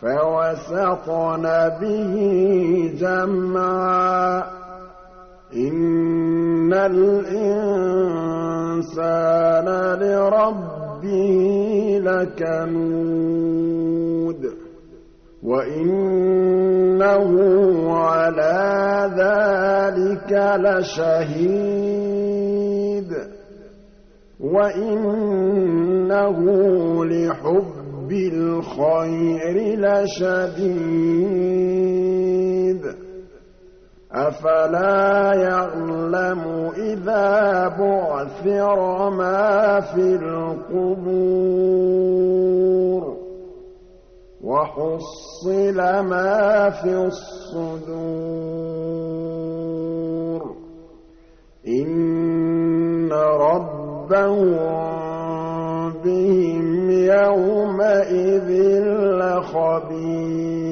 فوسطن به جمعا. إن الإنسان لربه لكنود. وإنه على ذلك لشهيد. وإنه لحب بِالْخَيْرِ لَشَدِيدٌ. أَفَلَا يَعْلَمُ إِذَا بُعْثِرَ مَا فِي الْقُبُورِ وَحُصِّلَ مَا فِي الصُّدُورِ. إِنَّ رَبَّهُم بِهِمْ يَوْمَئِذٍ لَّخَبِيرٌ